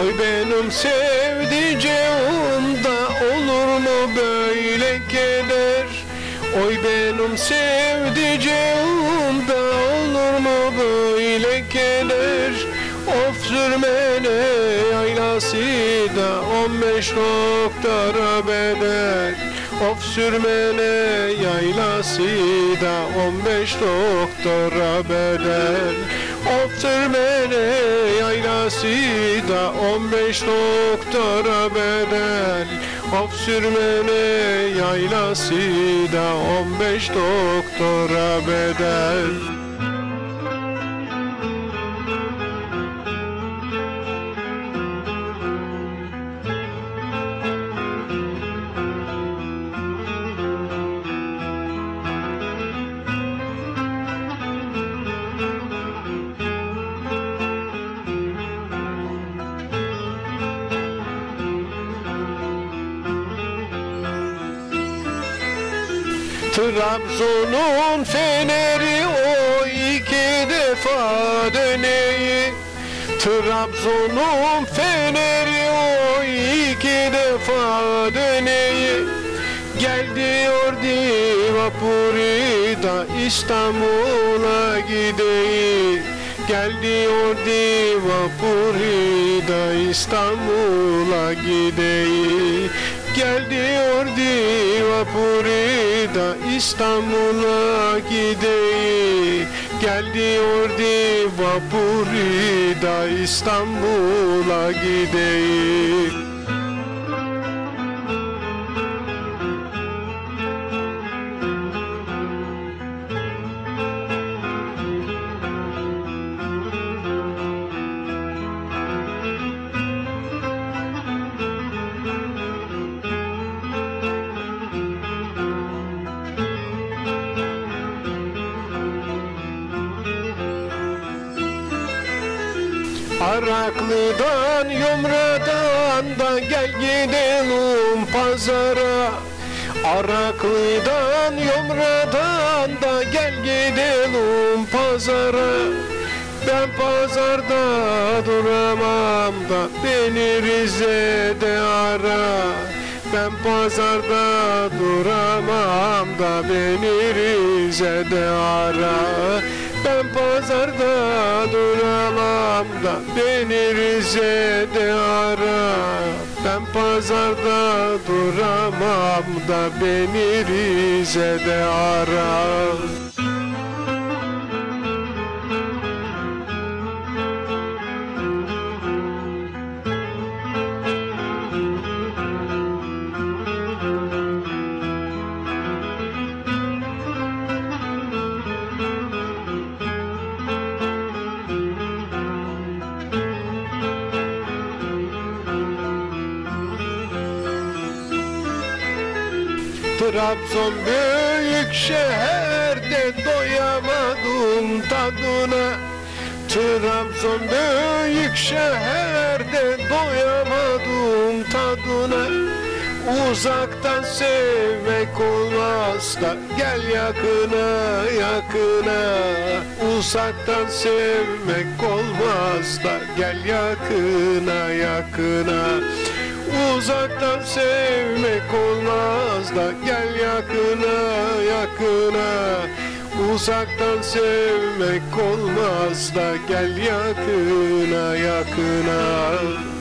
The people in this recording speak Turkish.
Oy benim sevdiceğim da olur mu böyle keder? Oy benim sevdiceğim da olur mu böyle keder? Of sürmene yaylası da on beş doktora bedel Of sürmene yaylası da on beş doktora bedel Of sürmene yaylası da on beş doktora bedel. Of sürmene yaylası da on beş doktora bedel Trabzon'un feneri o iki defa döneyi. Trabzon'un feneri o iki defa döneyi. Gel diyor vapuri da İstanbul'a gideyi Gel diyor vapuri da İstanbul'a gideyi Gel diyor vapuri da İstanbul'a gideyi. Gel diyor vapuri da İstanbul'a gideyi Araklı'dan Yumra'dan da gel gidelim pazara. Araklı'dan Yumra'dan da gel gidelim pazara. Ben pazarda duramam da beni Rize'de ara. Ben pazarda duramam da beni Rize'de ara ben pazarda duramam da beni Rize'de ara. Ben pazarda duramam da beni Rize'de ara Trabzon büyük şehirde doyamadım tadına. Trabzon büyük şehirde doyamadım tadına. Uzaktan sevmek olmaz da gel yakına yakına. Uzaktan sevmek olmaz da gel yakına yakına Uzaktan sevmek olmaz da gel yakına yakına. Uzaktan sevmek olmaz da gel yakına yakına